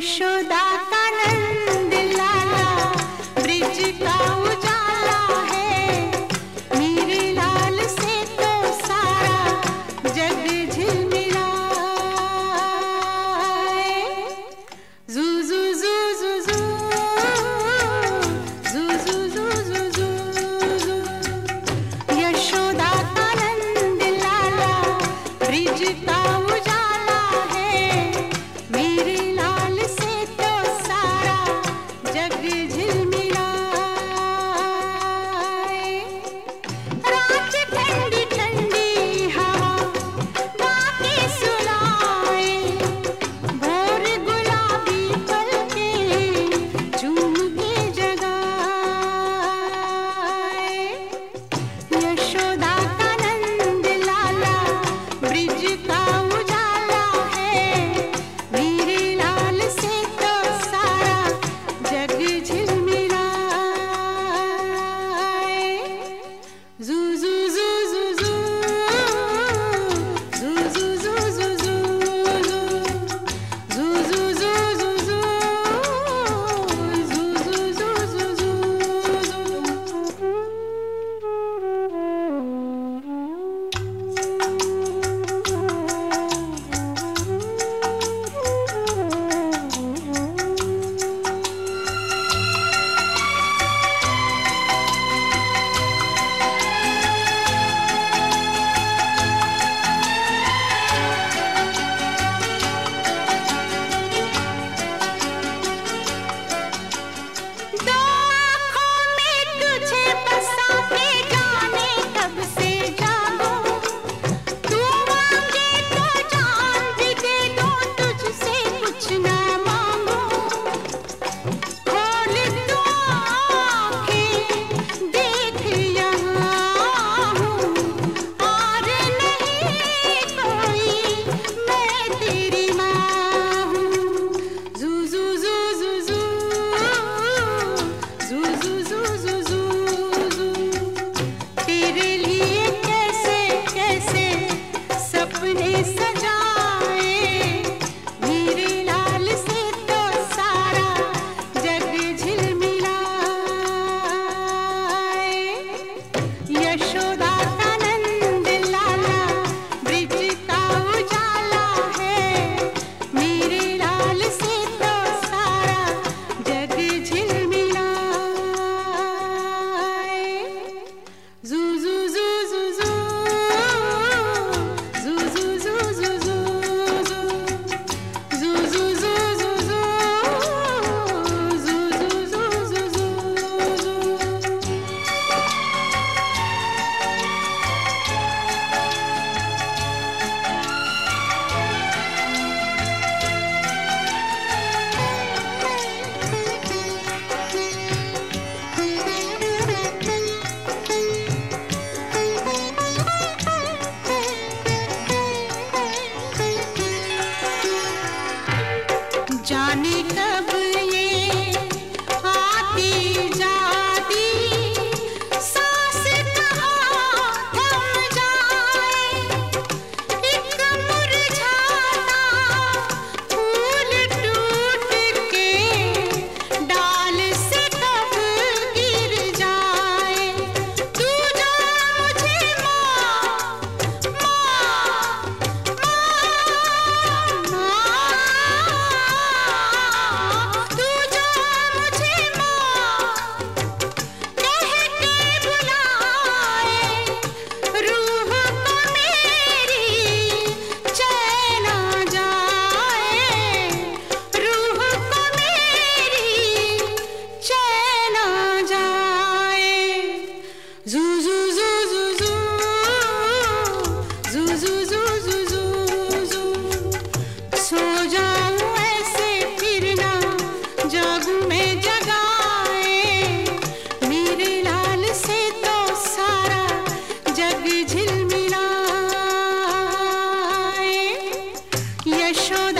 should I?